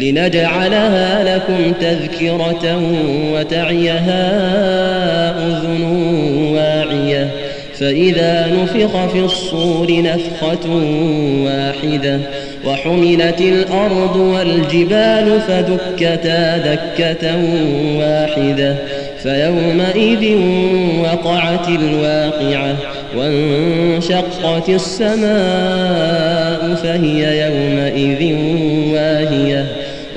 لنجعلها لكم تذكرة وتعيها أذن واعية. فإذا نفخ في الصور نفخة واحدة وحملت الأرض والجبال فدكتا دكة واحدة. فيومئذ وقعت الواقعة وانشقت السماء فهي يومئذ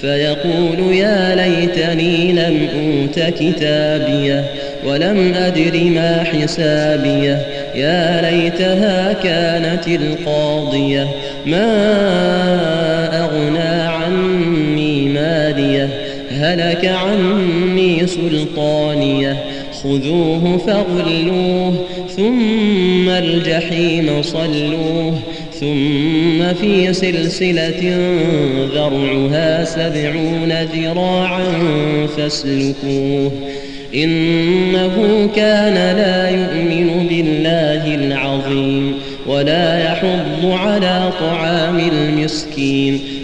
فيقول يا ليتني لم أوت كتابيه ولم أدر ما حسابيه. يا ليتها كانت القاضية. ما أغنى هلك عني سلطانية. خذوه فغلوه ثم الجحيم صلوه ثم في سلسلة ذرعها سبعون ذراعا فاسلكوه. إنه كان لا يؤمن بالله العظيم ولا يحض على طعام المسكين.